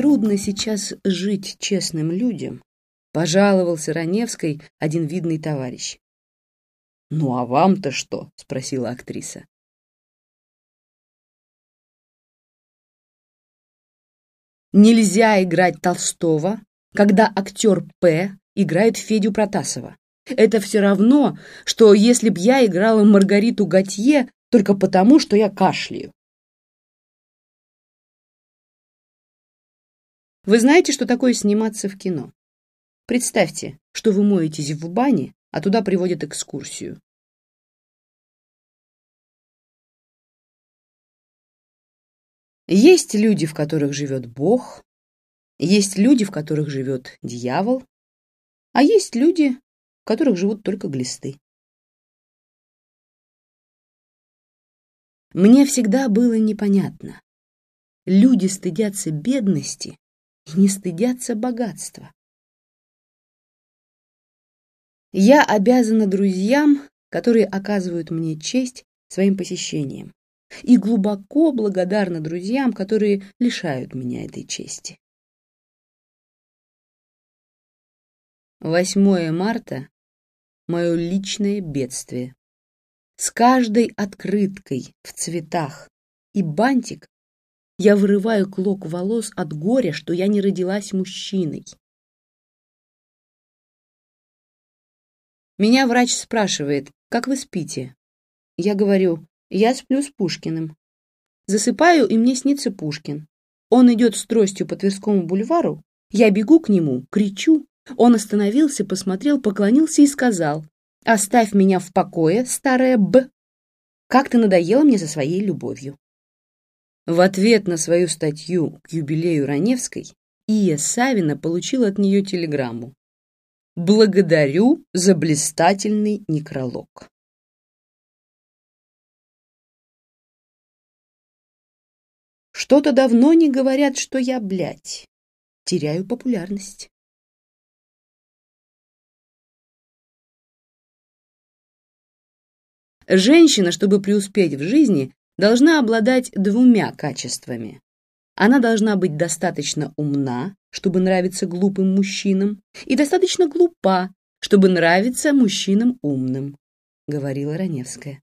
трудно сейчас жить честным людям, пожаловался Раневской один видный товарищ. «Ну а вам-то что?» — спросила актриса. Нельзя играть Толстого, когда актер П играет Федю Протасова. Это все равно, что если б я играла Маргариту Готье только потому, что я кашляю. Вы знаете, что такое сниматься в кино? Представьте, что вы моетесь в бане, а туда приводят экскурсию. Есть люди, в которых живет Бог, есть люди, в которых живет дьявол, а есть люди, в которых живут только глисты. Мне всегда было непонятно. Люди стыдятся бедности и не стыдятся богатства. Я обязана друзьям, которые оказывают мне честь своим посещением, и глубоко благодарна друзьям, которые лишают меня этой чести. 8 марта — мое личное бедствие. С каждой открыткой в цветах и бантик я вырываю клок волос от горя, что я не родилась мужчиной. Меня врач спрашивает, как вы спите? Я говорю, я сплю с Пушкиным. Засыпаю, и мне снится Пушкин. Он идет с тростью по Тверскому бульвару, я бегу к нему, кричу. Он остановился, посмотрел, поклонился и сказал, «Оставь меня в покое, старая Б. Как ты надоела мне за своей любовью». В ответ на свою статью к юбилею Раневской Ия Савина получил от нее телеграмму. «Благодарю за блистательный некролог». Что-то давно не говорят, что я, блядь, теряю популярность. Женщина, чтобы преуспеть в жизни, должна обладать двумя качествами. Она должна быть достаточно умна, чтобы нравиться глупым мужчинам, и достаточно глупа, чтобы нравиться мужчинам умным, говорила Раневская.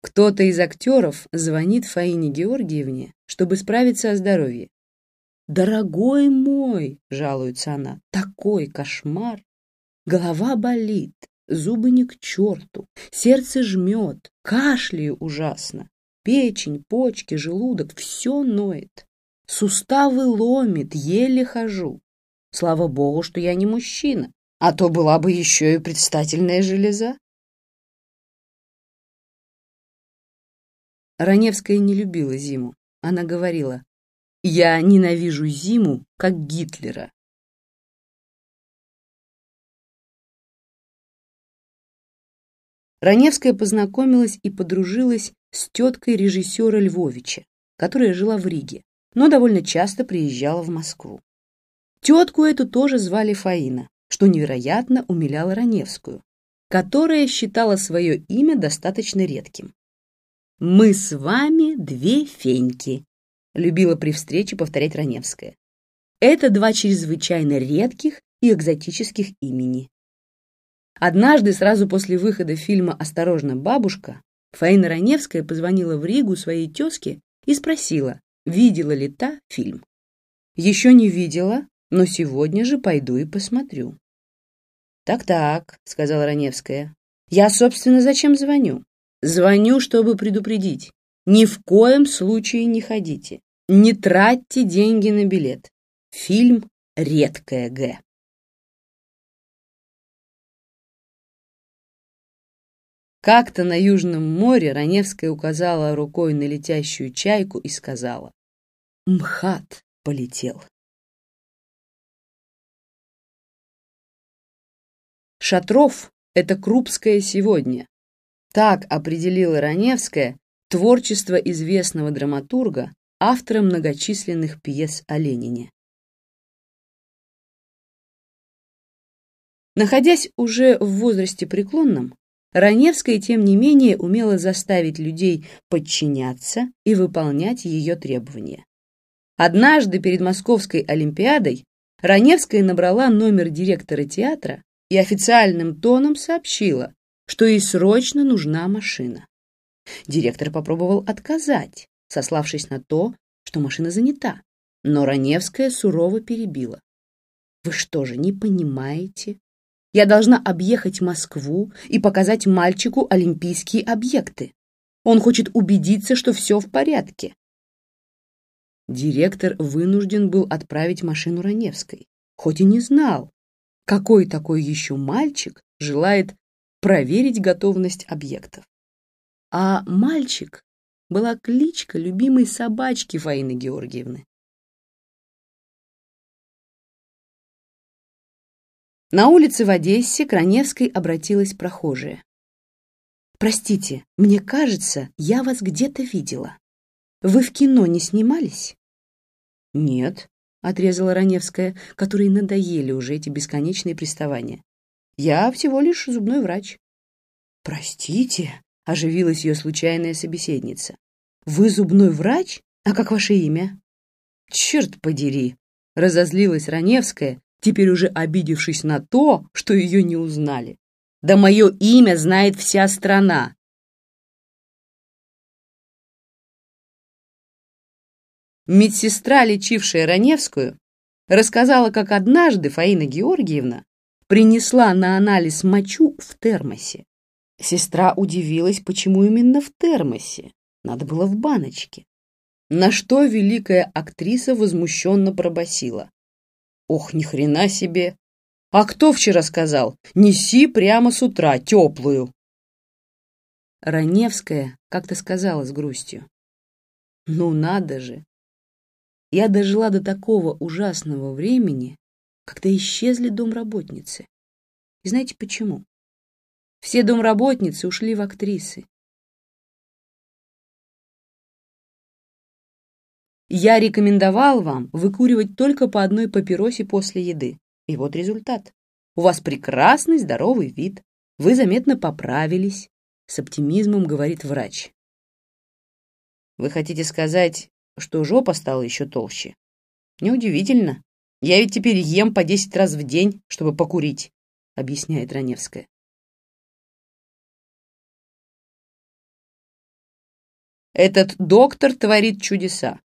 Кто-то из актеров звонит Фаине Георгиевне, чтобы справиться о здоровье. «Дорогой мой!» — жалуется она. «Такой кошмар! Голова болит, зубы не к черту, сердце жмет, кашляю ужасно, печень, почки, желудок — все ноет, суставы ломит, еле хожу. Слава богу, что я не мужчина, а то была бы еще и предстательная железа. Раневская не любила зиму. Она говорила, «Я ненавижу зиму, как Гитлера». Раневская познакомилась и подружилась с теткой режиссера Львовича, которая жила в Риге, но довольно часто приезжала в Москву. Тетку эту тоже звали Фаина, что невероятно умиляло Раневскую, которая считала свое имя достаточно редким. «Мы с вами две феньки», — любила при встрече повторять Раневская. Это два чрезвычайно редких и экзотических имени. Однажды, сразу после выхода фильма «Осторожно, бабушка», Фаина Раневская позвонила в Ригу своей тезке и спросила, видела ли та фильм. «Еще не видела, но сегодня же пойду и посмотрю». «Так-так», — сказала Раневская. «Я, собственно, зачем звоню? Звоню, чтобы предупредить. Ни в коем случае не ходите. Не тратьте деньги на билет. Фильм «Редкая Г». Как-то на Южном море Раневская указала рукой на летящую чайку и сказала «МХАТ полетел». Шатров — это Крупское сегодня, так определила Раневская творчество известного драматурга, автора многочисленных пьес о Ленине. Находясь уже в возрасте преклонном, Раневская, тем не менее, умела заставить людей подчиняться и выполнять ее требования. Однажды перед Московской Олимпиадой Раневская набрала номер директора театра и официальным тоном сообщила, что ей срочно нужна машина. Директор попробовал отказать, сославшись на то, что машина занята, но Раневская сурово перебила. «Вы что же, не понимаете? Я должна объехать Москву и показать мальчику олимпийские объекты. Он хочет убедиться, что все в порядке». Директор вынужден был отправить машину Раневской, хоть и не знал, какой такой еще мальчик желает проверить готовность объектов. А мальчик была кличка любимой собачки Фаины Георгиевны. На улице в Одессе к обратилась прохожая. «Простите, мне кажется, я вас где-то видела. Вы в кино не снимались?» «Нет», — отрезала Раневская, которой надоели уже эти бесконечные приставания. «Я всего лишь зубной врач». «Простите», — оживилась ее случайная собеседница. «Вы зубной врач? А как ваше имя?» «Черт подери!» — разозлилась Раневская, теперь уже обидевшись на то, что ее не узнали. «Да мое имя знает вся страна!» Медсестра, лечившая Раневскую, рассказала, как однажды Фаина Георгиевна принесла на анализ мочу в термосе. Сестра удивилась, почему именно в термосе, надо было в баночке. На что великая актриса возмущенно пробасила. Ох, ни хрена себе! А кто вчера сказал? Неси прямо с утра, теплую. Раневская как-то сказала с грустью. Ну надо же! Я дожила до такого ужасного времени, когда исчезли домработницы. И знаете почему? Все домработницы ушли в актрисы. Я рекомендовал вам выкуривать только по одной папиросе после еды. И вот результат. У вас прекрасный здоровый вид. Вы заметно поправились, с оптимизмом говорит врач. Вы хотите сказать, что жопа стала еще толще? Неудивительно. Я ведь теперь ем по десять раз в день, чтобы покурить, объясняет Раневская. Этот доктор творит чудеса.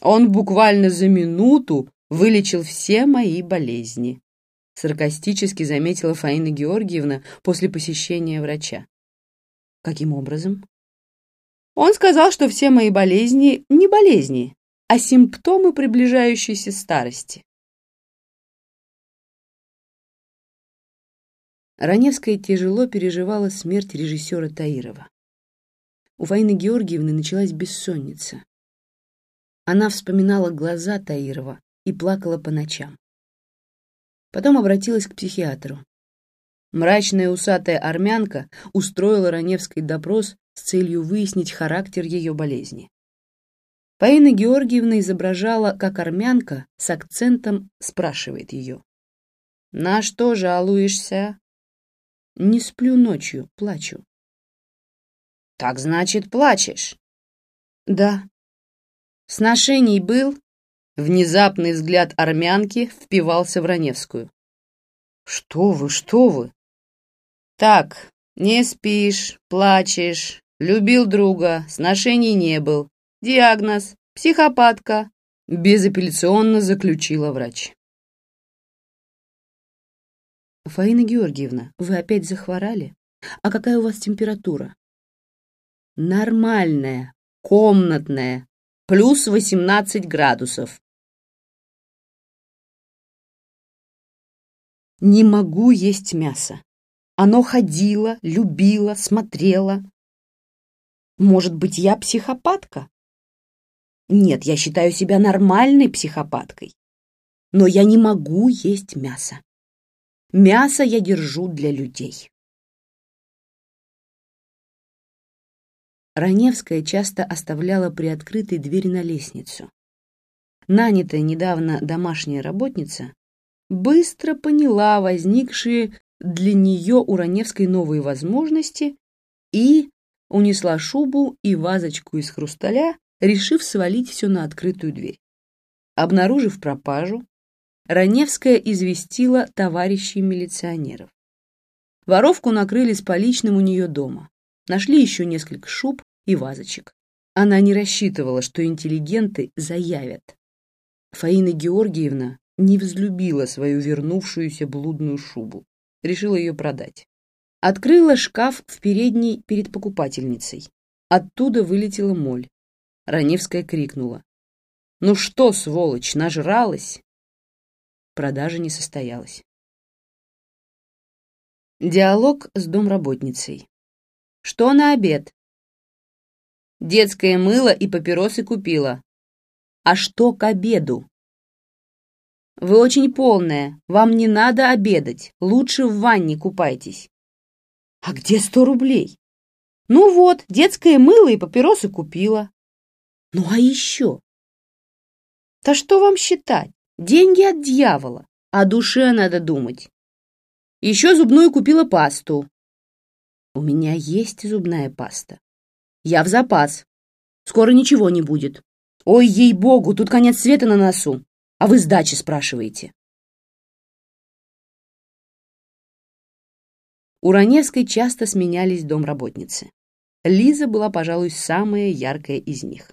Он буквально за минуту вылечил все мои болезни, саркастически заметила Фаина Георгиевна после посещения врача. Каким образом? Он сказал, что все мои болезни не болезни, а симптомы приближающейся старости. Раневская тяжело переживала смерть режиссера Таирова. У Фаины Георгиевны началась бессонница. Она вспоминала глаза Таирова и плакала по ночам. Потом обратилась к психиатру. Мрачная усатая армянка устроила Раневской допрос с целью выяснить характер ее болезни. Фаина Георгиевна изображала, как армянка с акцентом спрашивает ее. «На что жалуешься?» «Не сплю ночью, плачу». «Так значит, плачешь?» «Да», Сношений был? Внезапный взгляд армянки впивался в Раневскую. Что вы, что вы? Так, не спишь, плачешь, любил друга, сношений не был. Диагноз — психопатка, безапелляционно заключила врач. Фаина Георгиевна, вы опять захворали? А какая у вас температура? Нормальная, комнатная, плюс 18 градусов. Не могу есть мясо. Оно ходило, любило, смотрело. Может быть, я психопатка? Нет, я считаю себя нормальной психопаткой. Но я не могу есть мясо. Мясо я держу для людей. Раневская часто оставляла приоткрытой дверь на лестницу. Нанятая недавно домашняя работница быстро поняла возникшие для нее у Раневской новые возможности и унесла шубу и вазочку из хрусталя, решив свалить все на открытую дверь. Обнаружив пропажу, Раневская известила товарищей милиционеров. Воровку накрыли с поличным у нее дома. Нашли еще несколько шуб и вазочек. Она не рассчитывала, что интеллигенты заявят. Фаина Георгиевна не взлюбила свою вернувшуюся блудную шубу. Решила ее продать. Открыла шкаф в передней перед покупательницей. Оттуда вылетела моль. Раневская крикнула. «Ну что, сволочь, нажралась?» Продажа не состоялась. Диалог с домработницей. «Что на обед?» «Детское мыло и папиросы купила». «А что к обеду?» «Вы очень полная, вам не надо обедать, лучше в ванне купайтесь». «А где сто рублей?» «Ну вот, детское мыло и папиросы купила». «Ну а еще?» «Да что вам считать? Деньги от дьявола, о душе надо думать. Еще зубную купила пасту». «У меня есть зубная паста. Я в запас. Скоро ничего не будет. Ой, ей-богу, тут конец света на носу. А вы сдачи спрашиваете. У Раневской часто сменялись домработницы. Лиза была, пожалуй, самая яркая из них.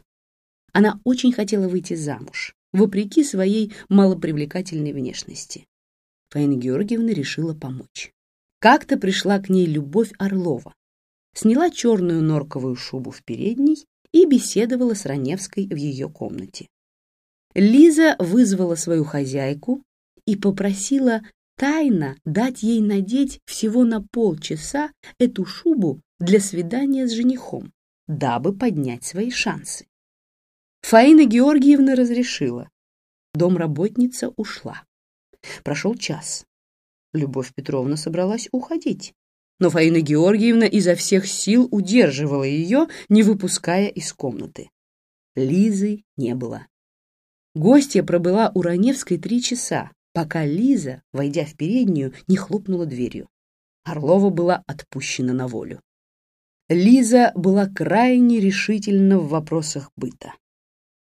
Она очень хотела выйти замуж, вопреки своей малопривлекательной внешности. Фаина Георгиевна решила помочь. Как-то пришла к ней Любовь Орлова, сняла черную норковую шубу в передней и беседовала с Раневской в ее комнате. Лиза вызвала свою хозяйку и попросила тайно дать ей надеть всего на полчаса эту шубу для свидания с женихом, дабы поднять свои шансы. Фаина Георгиевна разрешила. Домработница ушла. Прошел час. Любовь Петровна собралась уходить, но Фаина Георгиевна изо всех сил удерживала ее, не выпуская из комнаты. Лизы не было. Гостья пробыла у Раневской три часа, пока Лиза, войдя в переднюю, не хлопнула дверью. Орлова была отпущена на волю. Лиза была крайне решительна в вопросах быта.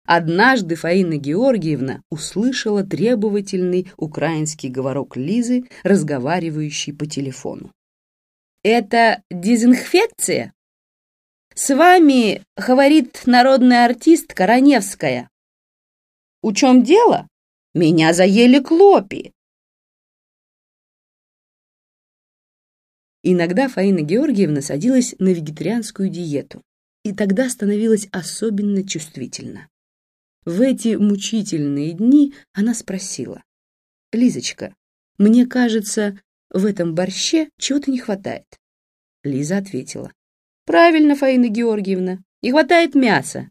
Однажды Фаина Георгиевна услышала требовательный украинский говорок Лизы, разговаривающий по телефону. «Это дезинфекция?» «С вами, — говорит народная артистка Раневская, у чем дело? Меня заели клопи. Иногда Фаина Георгиевна садилась на вегетарианскую диету, и тогда становилась особенно чувствительна. В эти мучительные дни она спросила. «Лизочка, мне кажется, в этом борще чего-то не хватает». Лиза ответила. «Правильно, Фаина Георгиевна, не хватает мяса.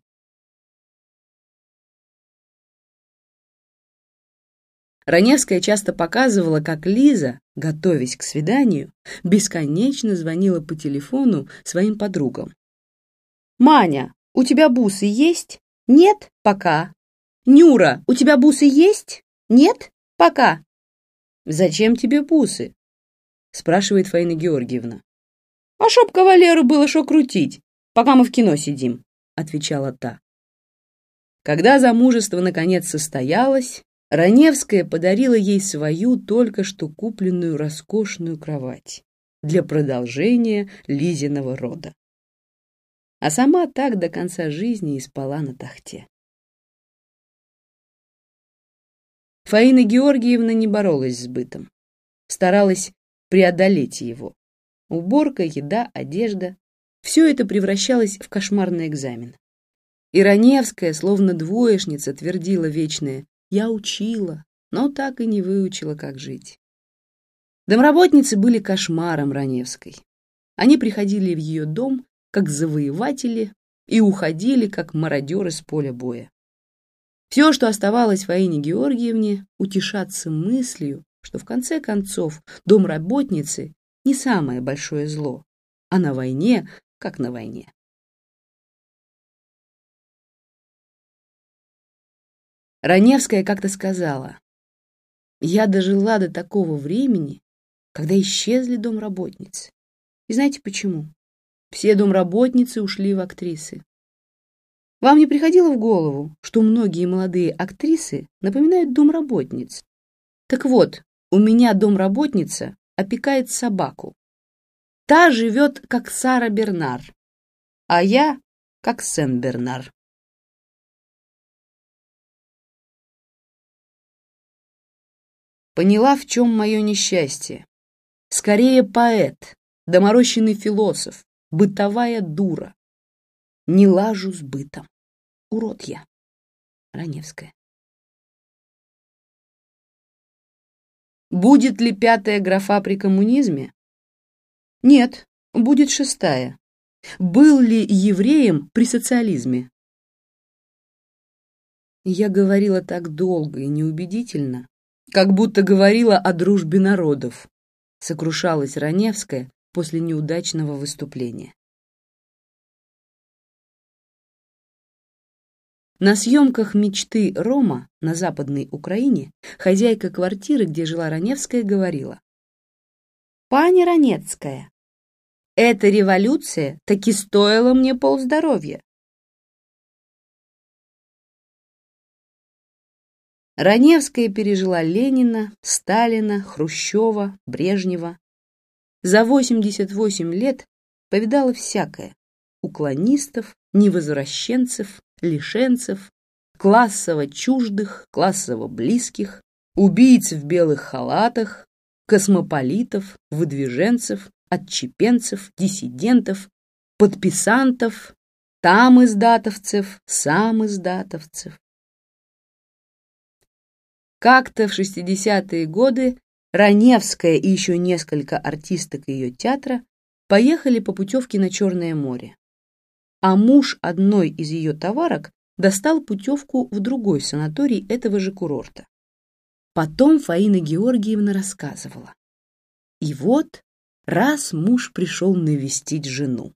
Раневская часто показывала, как Лиза, готовясь к свиданию, бесконечно звонила по телефону своим подругам. «Маня, у тебя бусы есть? Нет? Пока. Нюра, у тебя бусы есть? Нет? Пока. Зачем тебе бусы? Спрашивает Фаина Георгиевна. А чтоб кавалеру было шо крутить, пока мы в кино сидим, отвечала та. Когда замужество наконец состоялось, Раневская подарила ей свою только что купленную роскошную кровать для продолжения Лизиного рода. А сама так до конца жизни и спала на тахте. Фаина Георгиевна не боролась с бытом, старалась преодолеть его. Уборка, еда, одежда — все это превращалось в кошмарный экзамен. И Раневская, словно двоечница, твердила вечное я учила, но так и не выучила, как жить. Домработницы были кошмаром Раневской. Они приходили в ее дом как завоеватели и уходили как мародеры с поля боя. Все, что оставалось Фаине Георгиевне, утешаться мыслью, что в конце концов домработницы не самое большое зло, а на войне, как на войне. Раневская как-то сказала, «Я дожила до такого времени, когда исчезли домработницы. И знаете почему? Все домработницы ушли в актрисы. Вам не приходило в голову, что многие молодые актрисы напоминают домработниц? Так вот, у меня домработница опекает собаку. Та живет, как Сара Бернар, а я, как Сен-Бернар. Поняла, в чем мое несчастье. Скорее поэт, доморощенный философ, бытовая дура. Не лажу с бытом. Урод я. Раневская. Будет ли пятая графа при коммунизме? Нет, будет шестая. Был ли евреем при социализме? Я говорила так долго и неубедительно, как будто говорила о дружбе народов, сокрушалась Раневская после неудачного выступления. На съемках «Мечты Рома» на Западной Украине хозяйка квартиры, где жила Раневская, говорила. «Пани Ранецкая, эта революция таки стоила мне полздоровья. Раневская пережила Ленина, Сталина, Хрущева, Брежнева. За 88 лет повидала всякое. Уклонистов, невозвращенцев, лишенцев, классово чуждых, классово близких, убийц в белых халатах, космополитов, выдвиженцев, отчепенцев, диссидентов, подписантов, там издатовцев, сам издатовцев. Как-то в 60-е годы Раневская и еще несколько артисток ее театра поехали по путевке на Черное море а муж одной из ее товарок достал путевку в другой санаторий этого же курорта. Потом Фаина Георгиевна рассказывала. И вот раз муж пришел навестить жену.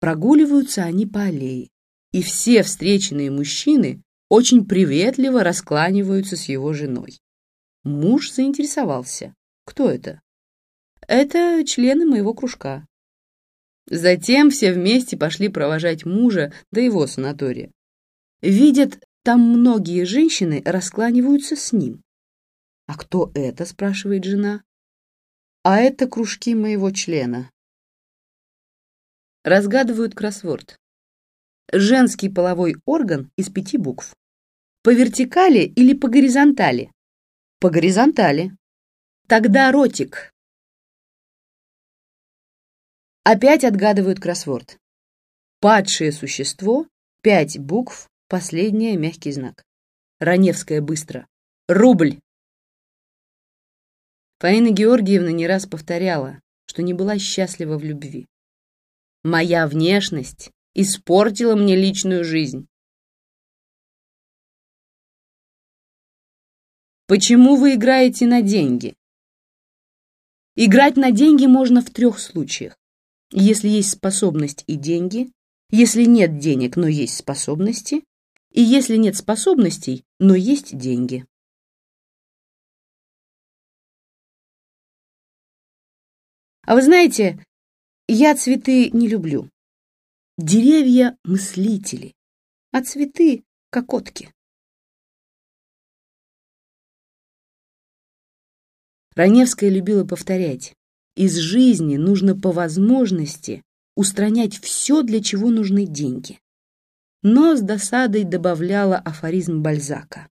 Прогуливаются они по аллее, и все встреченные мужчины очень приветливо раскланиваются с его женой. Муж заинтересовался. Кто это? Это члены моего кружка. Затем все вместе пошли провожать мужа до его санатория. Видят, там многие женщины раскланиваются с ним. «А кто это?» — спрашивает жена. «А это кружки моего члена». Разгадывают кроссворд. Женский половой орган из пяти букв. По вертикали или по горизонтали? По горизонтали. Тогда ротик. Опять отгадывают кроссворд. Падшее существо, пять букв, последняя мягкий знак. Раневская быстро. Рубль! Фаина Георгиевна не раз повторяла, что не была счастлива в любви. Моя внешность испортила мне личную жизнь. Почему вы играете на деньги? Играть на деньги можно в трех случаях. Если есть способность и деньги, если нет денег, но есть способности, и если нет способностей, но есть деньги. А вы знаете, я цветы не люблю. Деревья — мыслители, а цветы — кокотки. Раневская любила повторять. Из жизни нужно по возможности устранять все, для чего нужны деньги. Но с досадой добавляла афоризм Бальзака.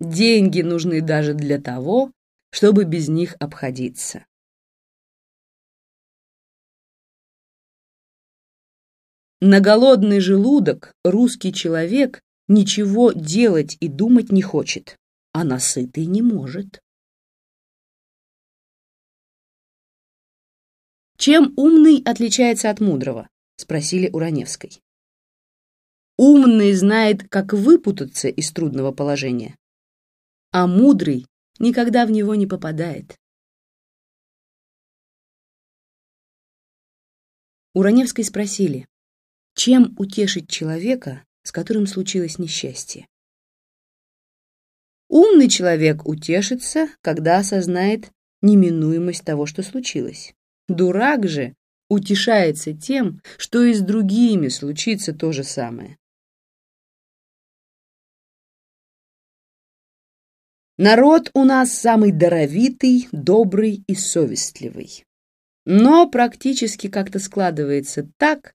Деньги нужны даже для того, чтобы без них обходиться. На голодный желудок русский человек ничего делать и думать не хочет, а насытый не может. «Чем умный отличается от мудрого?» — спросили у Раневской. «Умный знает, как выпутаться из трудного положения, а мудрый никогда в него не попадает». У Раневской спросили, чем утешить человека, с которым случилось несчастье. Умный человек утешится, когда осознает неминуемость того, что случилось. Дурак же утешается тем, что и с другими случится то же самое. Народ у нас самый даровитый, добрый и совестливый. Но практически как-то складывается так,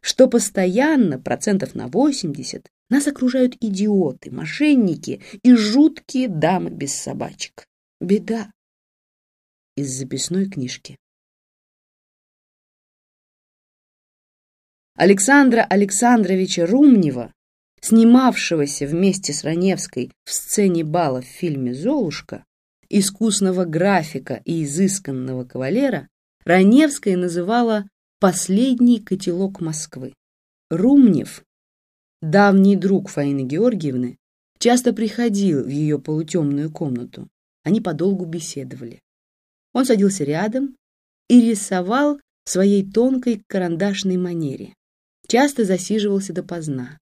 что постоянно, процентов на 80, нас окружают идиоты, мошенники и жуткие дамы без собачек. Беда. Из записной книжки. Александра Александровича Румнева, снимавшегося вместе с Раневской в сцене бала в фильме «Золушка», искусного графика и изысканного кавалера, Раневская называла «последний котелок Москвы». Румнев, давний друг Фаины Георгиевны, часто приходил в ее полутемную комнату. Они подолгу беседовали. Он садился рядом и рисовал своей тонкой карандашной манере часто засиживался допоздна.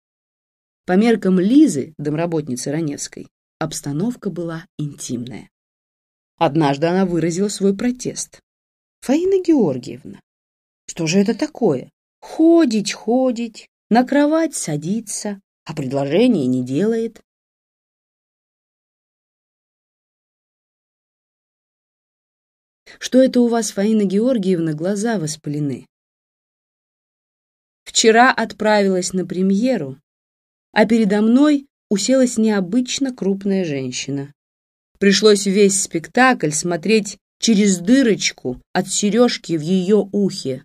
По меркам Лизы, домработницы Раневской, обстановка была интимная. Однажды она выразила свой протест. «Фаина Георгиевна, что же это такое? Ходить, ходить, на кровать садиться, а предложение не делает». «Что это у вас, Фаина Георгиевна, глаза воспалены?» Вчера отправилась на премьеру, а передо мной уселась необычно крупная женщина. Пришлось весь спектакль смотреть через дырочку от сережки в ее ухе.